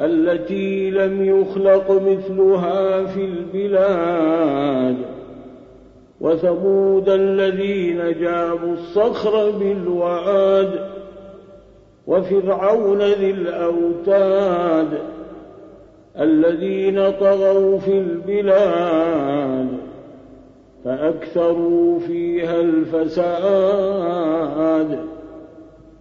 التي لم يخلق مثلها في البلاد. وثمود الذين جابوا الصخر بالواد وفرعون ذي الأوتاد الذين طغوا في البلاد. فأكثروا فيها الفساد.